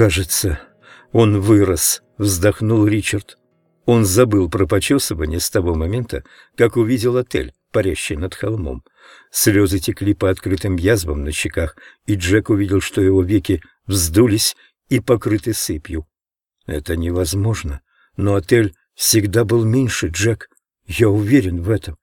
«Кажется, он вырос», — вздохнул Ричард. Он забыл про почесывание с того момента, как увидел отель, парящий над холмом. Слезы текли по открытым язвам на щеках, и Джек увидел, что его веки вздулись и покрыты сыпью. Это невозможно, но отель всегда был меньше, Джек. Я уверен в этом.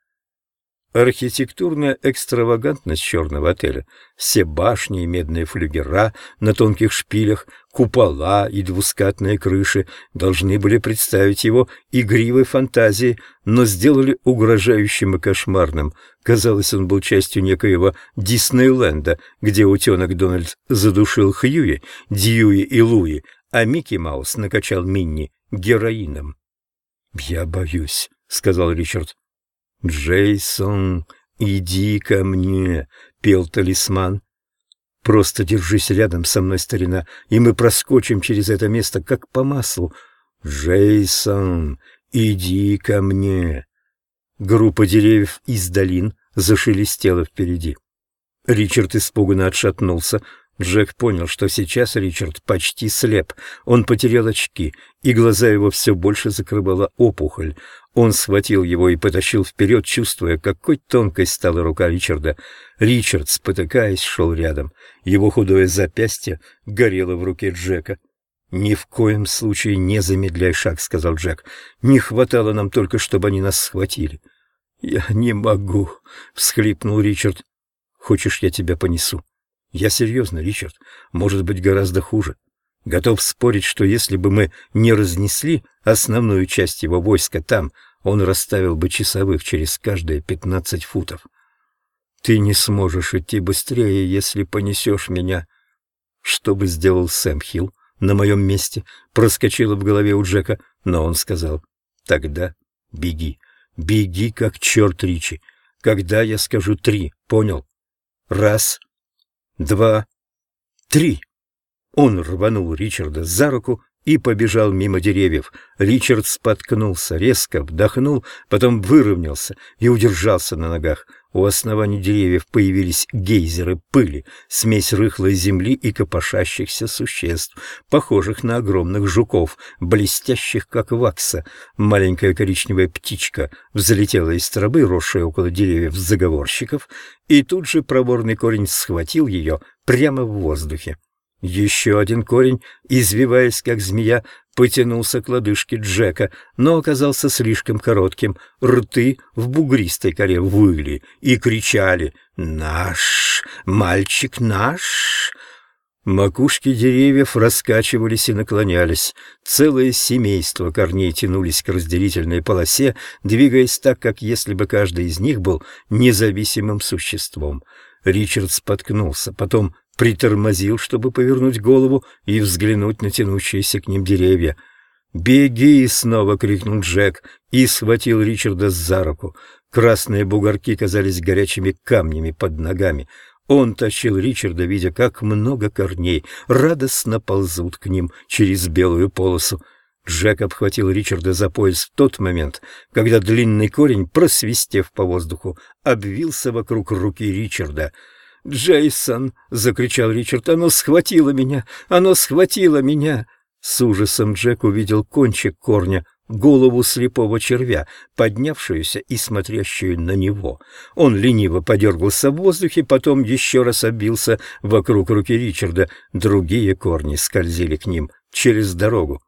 Архитектурная экстравагантность черного отеля, все башни и медные флюгера на тонких шпилях, купола и двускатные крыши должны были представить его игривой фантазией, но сделали угрожающим и кошмарным. Казалось, он был частью некоего Диснейленда, где утенок Дональд задушил Хьюи, Дьюи и Луи, а Микки Маус накачал Минни героином. «Я боюсь», — сказал Ричард. «Джейсон, иди ко мне», — пел талисман. «Просто держись рядом со мной, старина, и мы проскочим через это место, как по маслу. Джейсон, иди ко мне». Группа деревьев из долин зашелестела впереди. Ричард испуганно отшатнулся, Джек понял, что сейчас Ричард почти слеп. Он потерял очки, и глаза его все больше закрывала опухоль. Он схватил его и потащил вперед, чувствуя, какой тонкой стала рука Ричарда. Ричард, спотыкаясь, шел рядом. Его худое запястье горело в руке Джека. «Ни в коем случае не замедляй шаг», — сказал Джек. «Не хватало нам только, чтобы они нас схватили». «Я не могу», — всхлипнул Ричард. «Хочешь, я тебя понесу?» Я серьезно, Ричард. Может быть, гораздо хуже. Готов спорить, что если бы мы не разнесли основную часть его войска там, он расставил бы часовых через каждые пятнадцать футов. Ты не сможешь идти быстрее, если понесешь меня. Что бы сделал Сэм Хилл на моем месте? Проскочило в голове у Джека, но он сказал, тогда беги, беги как черт, Ричи. Когда я скажу три, понял? Раз, два, три. Он рванул Ричарда за руку и побежал мимо деревьев. Ричард споткнулся, резко вдохнул, потом выровнялся и удержался на ногах. У основания деревьев появились гейзеры пыли, смесь рыхлой земли и копошащихся существ, похожих на огромных жуков, блестящих, как вакса. Маленькая коричневая птичка взлетела из травы, росшей около деревьев заговорщиков, и тут же проворный корень схватил ее прямо в воздухе. Еще один корень, извиваясь как змея, потянулся к лодыжке Джека, но оказался слишком коротким. Рты в бугристой коре выли и кричали «Наш! Мальчик наш!» Макушки деревьев раскачивались и наклонялись. Целое семейство корней тянулись к разделительной полосе, двигаясь так, как если бы каждый из них был независимым существом. Ричард споткнулся, потом притормозил, чтобы повернуть голову и взглянуть на тянущиеся к ним деревья. «Беги!» — снова крикнул Джек и схватил Ричарда за руку. Красные бугорки казались горячими камнями под ногами. Он тащил Ричарда, видя, как много корней радостно ползут к ним через белую полосу. Джек обхватил Ричарда за пояс в тот момент, когда длинный корень, просвистев по воздуху, обвился вокруг руки Ричарда — «Джейсон!» — закричал Ричард. «Оно схватило меня! Оно схватило меня!» С ужасом Джек увидел кончик корня, голову слепого червя, поднявшуюся и смотрящую на него. Он лениво подергался в воздухе, потом еще раз обился вокруг руки Ричарда. Другие корни скользили к ним через дорогу.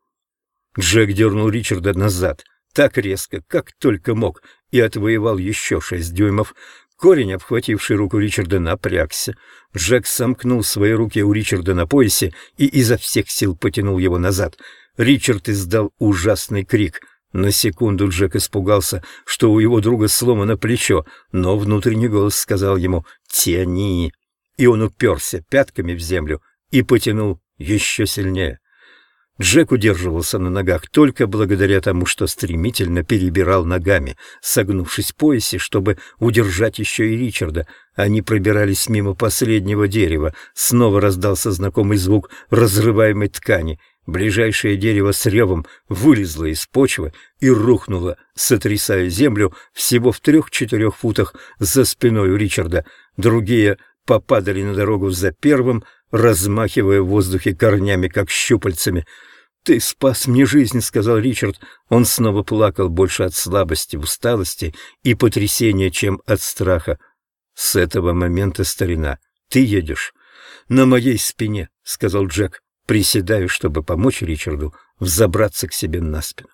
Джек дернул Ричарда назад, так резко, как только мог, и отвоевал еще шесть дюймов. Корень, обхвативший руку Ричарда, напрягся. Джек сомкнул свои руки у Ричарда на поясе и изо всех сил потянул его назад. Ричард издал ужасный крик. На секунду Джек испугался, что у его друга сломано плечо, но внутренний голос сказал ему «Тяни!» И он уперся пятками в землю и потянул еще сильнее. Джек удерживался на ногах только благодаря тому, что стремительно перебирал ногами, согнувшись в поясе, чтобы удержать еще и Ричарда. Они пробирались мимо последнего дерева. Снова раздался знакомый звук разрываемой ткани. Ближайшее дерево с ревом вылезло из почвы и рухнуло, сотрясая землю всего в трех-четырех футах за спиной у Ричарда. Другие попадали на дорогу за первым, размахивая в воздухе корнями, как щупальцами. «Ты спас мне жизнь», — сказал Ричард. Он снова плакал больше от слабости, усталости и потрясения, чем от страха. «С этого момента, старина, ты едешь на моей спине», — сказал Джек. Приседаю, чтобы помочь Ричарду взобраться к себе на спину.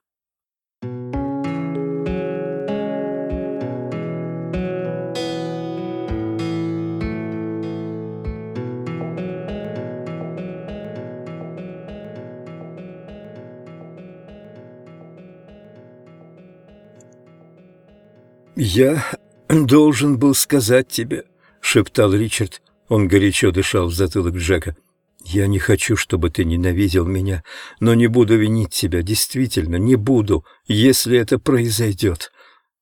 «Я должен был сказать тебе», — шептал Ричард. Он горячо дышал в затылок Джека. «Я не хочу, чтобы ты ненавидел меня, но не буду винить тебя, действительно, не буду, если это произойдет».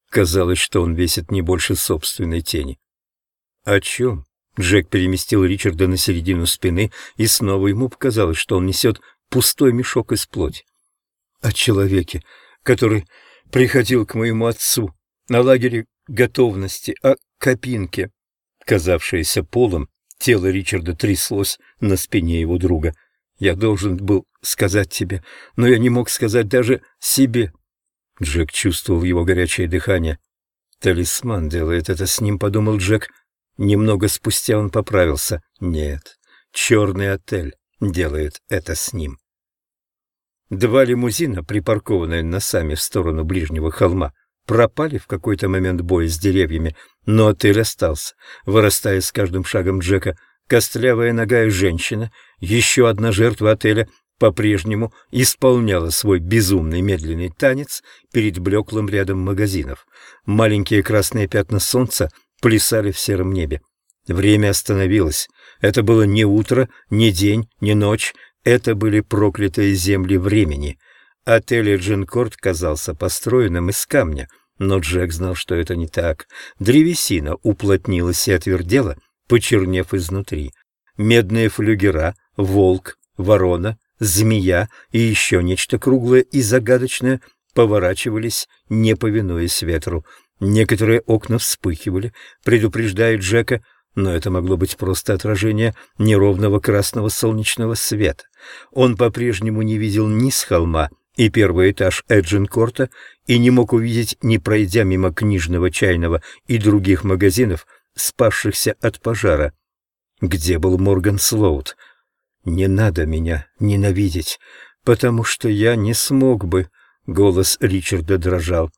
Казалось, что он весит не больше собственной тени. «О чем?» Джек переместил Ричарда на середину спины, и снова ему показалось, что он несет пустой мешок из плоти. «О человеке, который приходил к моему отцу на лагере готовности, о кабинке, казавшейся полом, тело Ричарда тряслось на спине его друга. «Я должен был сказать тебе, но я не мог сказать даже себе». Джек чувствовал его горячее дыхание. «Талисман делает это с ним», — подумал Джек. Немного спустя он поправился. «Нет, черный отель делает это с ним». Два лимузина, припаркованные носами в сторону ближнего холма, пропали в какой-то момент боя с деревьями, но отель остался, вырастая с каждым шагом Джека. Костлявая нога и женщина, еще одна жертва отеля, по-прежнему исполняла свой безумный медленный танец перед блеклым рядом магазинов. Маленькие красные пятна солнца плясали в сером небе. Время остановилось. Это было не утро, не день, не ночь. Это были проклятые земли времени — Отель Джинкорт казался построенным из камня, но Джек знал, что это не так. Древесина уплотнилась и отвердела, почернев изнутри. Медные флюгера, волк, ворона, змея и еще нечто круглое и загадочное поворачивались, не повинуясь ветру. Некоторые окна вспыхивали, предупреждая Джека, но это могло быть просто отражение неровного красного солнечного света. Он по-прежнему не видел ни с холма, и первый этаж Эджинкорта и не мог увидеть, не пройдя мимо книжного, чайного и других магазинов, спасшихся от пожара. Где был Морган Слоут? «Не надо меня ненавидеть, потому что я не смог бы», — голос Ричарда дрожал.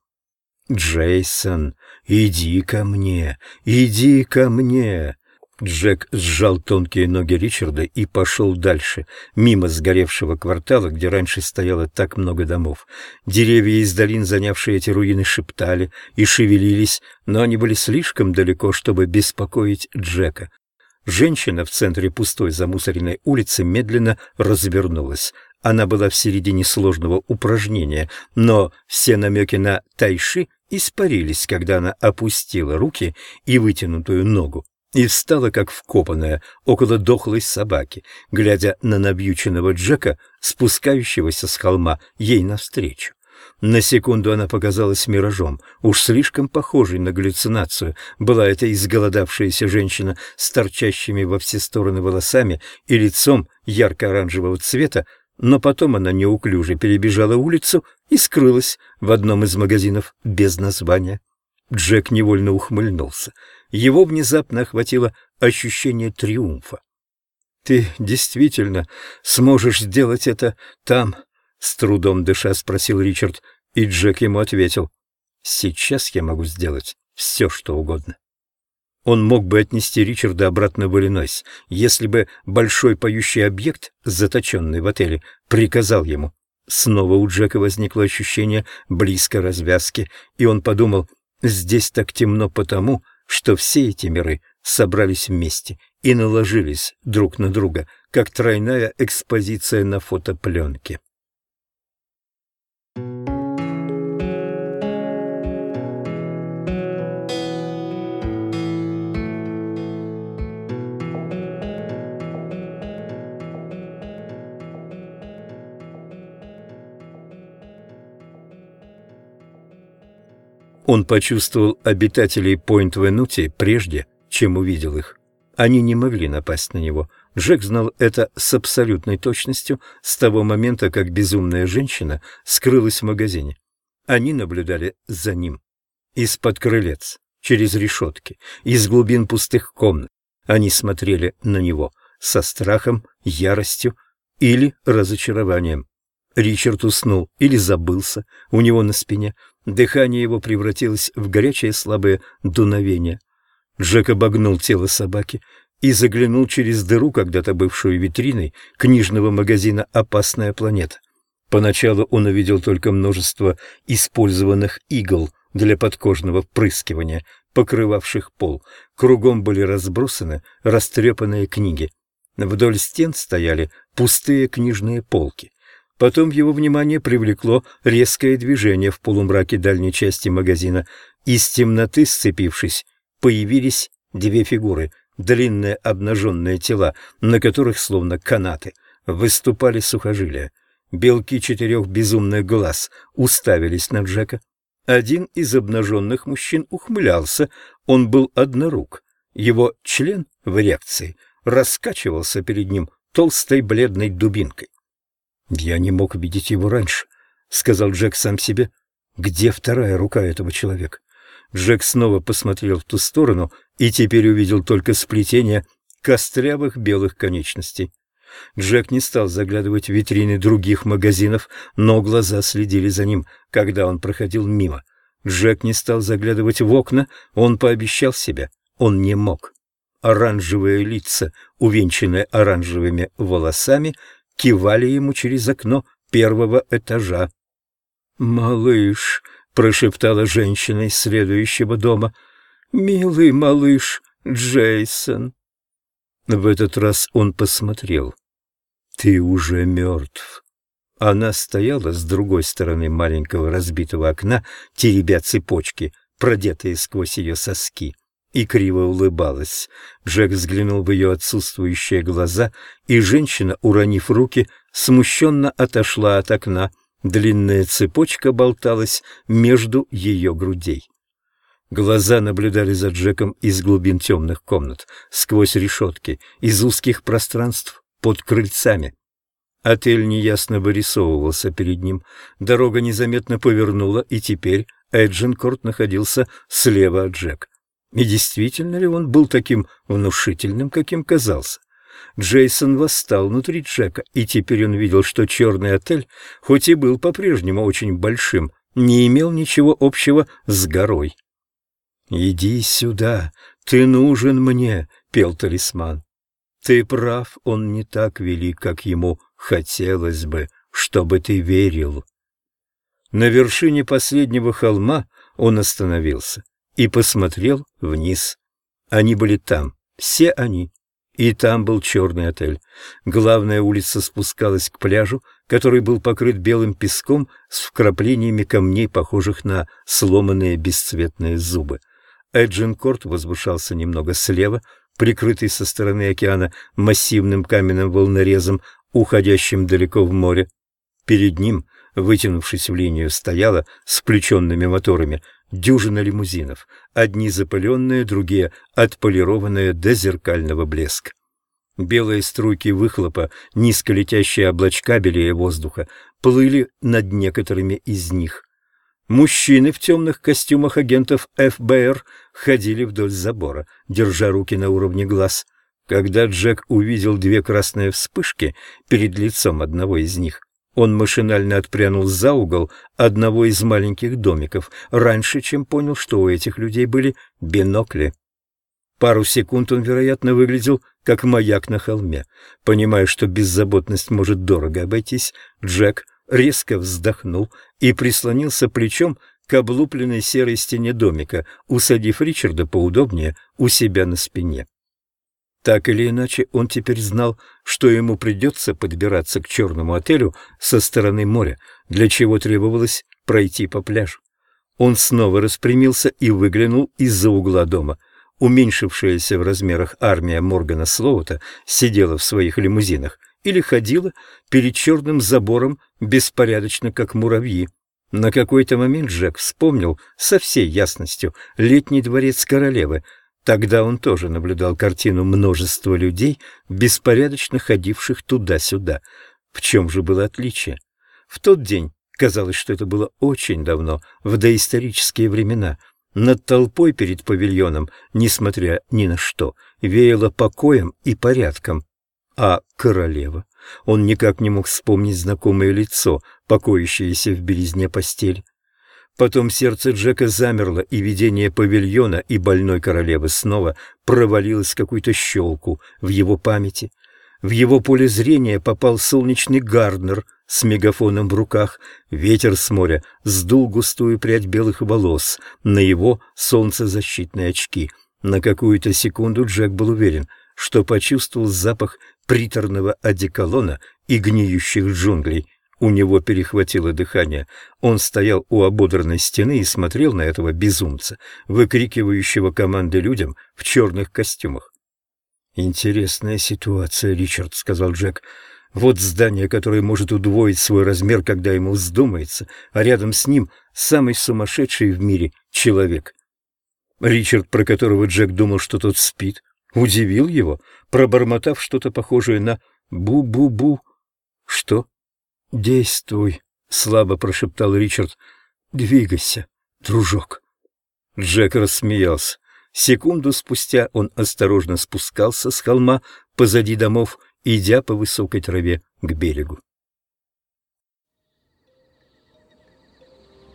«Джейсон, иди ко мне, иди ко мне!» Джек сжал тонкие ноги Ричарда и пошел дальше, мимо сгоревшего квартала, где раньше стояло так много домов. Деревья из долин, занявшие эти руины, шептали и шевелились, но они были слишком далеко, чтобы беспокоить Джека. Женщина в центре пустой замусоренной улицы медленно развернулась. Она была в середине сложного упражнения, но все намеки на тайши испарились, когда она опустила руки и вытянутую ногу и встала как вкопанная около дохлой собаки, глядя на набьюченного Джека, спускающегося с холма ей навстречу. На секунду она показалась миражом, уж слишком похожей на галлюцинацию была эта изголодавшаяся женщина с торчащими во все стороны волосами и лицом ярко-оранжевого цвета, но потом она неуклюже перебежала улицу и скрылась в одном из магазинов без названия. Джек невольно ухмыльнулся. Его внезапно охватило ощущение триумфа. «Ты действительно сможешь сделать это там?» — с трудом дыша спросил Ричард, и Джек ему ответил. «Сейчас я могу сделать все, что угодно». Он мог бы отнести Ричарда обратно в Иллинойс, если бы большой поющий объект, заточенный в отеле, приказал ему. Снова у Джека возникло ощущение близкой развязки, и он подумал, здесь так темно потому, что все эти миры собрались вместе и наложились друг на друга, как тройная экспозиция на фотопленке. Он почувствовал обитателей Пойнт-Венути прежде, чем увидел их. Они не могли напасть на него, Джек знал это с абсолютной точностью с того момента, как безумная женщина скрылась в магазине. Они наблюдали за ним. Из-под крылец, через решетки, из глубин пустых комнат. Они смотрели на него со страхом, яростью или разочарованием. Ричард уснул или забылся у него на спине. Дыхание его превратилось в горячее слабое дуновение. Джек обогнул тело собаки и заглянул через дыру, когда-то бывшую витриной, книжного магазина «Опасная планета». Поначалу он увидел только множество использованных игл для подкожного впрыскивания, покрывавших пол. Кругом были разбросаны растрепанные книги. Вдоль стен стояли пустые книжные полки. Потом его внимание привлекло резкое движение в полумраке дальней части магазина. Из темноты, сцепившись, появились две фигуры, длинные обнаженные тела, на которых, словно канаты, выступали сухожилия. Белки четырех безумных глаз уставились на Джека. Один из обнаженных мужчин ухмылялся, он был однорук. Его член в реакции раскачивался перед ним толстой бледной дубинкой. «Я не мог видеть его раньше», — сказал Джек сам себе. «Где вторая рука этого человека?» Джек снова посмотрел в ту сторону и теперь увидел только сплетение кострявых белых конечностей. Джек не стал заглядывать в витрины других магазинов, но глаза следили за ним, когда он проходил мимо. Джек не стал заглядывать в окна, он пообещал себе, он не мог. Оранжевые лица, увенчанные оранжевыми волосами, кивали ему через окно первого этажа. «Малыш», — прошептала женщина из следующего дома, — «милый малыш Джейсон». В этот раз он посмотрел. «Ты уже мертв». Она стояла с другой стороны маленького разбитого окна, теребя цепочки, продетые сквозь ее соски и криво улыбалась. Джек взглянул в ее отсутствующие глаза, и женщина, уронив руки, смущенно отошла от окна. Длинная цепочка болталась между ее грудей. Глаза наблюдали за Джеком из глубин темных комнат, сквозь решетки, из узких пространств под крыльцами. Отель неясно вырисовывался перед ним. Дорога незаметно повернула, и теперь Эджинкорт находился слева от Джека. И действительно ли он был таким внушительным, каким казался? Джейсон восстал внутри Джека, и теперь он видел, что черный отель, хоть и был по-прежнему очень большим, не имел ничего общего с горой. «Иди сюда, ты нужен мне», — пел талисман. «Ты прав, он не так велик, как ему хотелось бы, чтобы ты верил». На вершине последнего холма он остановился и посмотрел вниз. Они были там, все они. И там был черный отель. Главная улица спускалась к пляжу, который был покрыт белым песком с вкраплениями камней, похожих на сломанные бесцветные зубы. Эджинкорт возвышался немного слева, прикрытый со стороны океана массивным каменным волнорезом, уходящим далеко в море. Перед ним, вытянувшись в линию, стояла с включенными моторами дюжина лимузинов, одни запыленные, другие отполированные до зеркального блеска. Белые струйки выхлопа, низко летящие облачка белее воздуха, плыли над некоторыми из них. Мужчины в темных костюмах агентов ФБР ходили вдоль забора, держа руки на уровне глаз. Когда Джек увидел две красные вспышки перед лицом одного из них, он машинально отпрянул за угол одного из маленьких домиков, раньше, чем понял, что у этих людей были бинокли. Пару секунд он, вероятно, выглядел как маяк на холме. Понимая, что беззаботность может дорого обойтись, Джек резко вздохнул и прислонился плечом к облупленной серой стене домика, усадив Ричарда поудобнее у себя на спине. Так или иначе, он теперь знал, что ему придется подбираться к черному отелю со стороны моря, для чего требовалось пройти по пляжу. Он снова распрямился и выглянул из-за угла дома. Уменьшившаяся в размерах армия Моргана Слоута сидела в своих лимузинах или ходила перед черным забором беспорядочно, как муравьи. На какой-то момент Джек вспомнил со всей ясностью летний дворец королевы, Тогда он тоже наблюдал картину множества людей, беспорядочно ходивших туда-сюда. В чем же было отличие? В тот день казалось, что это было очень давно, в доисторические времена. Над толпой перед павильоном, несмотря ни на что, веяло покоем и порядком. А королева? Он никак не мог вспомнить знакомое лицо, покоящееся в белизне постели. Потом сердце Джека замерло, и видение павильона и больной королевы снова провалилось в какую-то щелку в его памяти. В его поле зрения попал солнечный Гарднер с мегафоном в руках. Ветер с моря сдул густую прядь белых волос на его солнцезащитные очки. На какую-то секунду Джек был уверен, что почувствовал запах приторного одеколона и гниющих джунглей. У него перехватило дыхание. Он стоял у ободранной стены и смотрел на этого безумца, выкрикивающего команды людям в черных костюмах. «Интересная ситуация, Ричард», — сказал Джек. «Вот здание, которое может удвоить свой размер, когда ему вздумается, а рядом с ним самый сумасшедший в мире человек». Ричард, про которого Джек думал, что тот спит, удивил его, пробормотав что-то похожее на «бу-бу-бу». «Что?» «Действуй», — слабо прошептал Ричард. «Двигайся, дружок». Джек рассмеялся. Секунду спустя он осторожно спускался с холма позади домов, идя по высокой траве к берегу.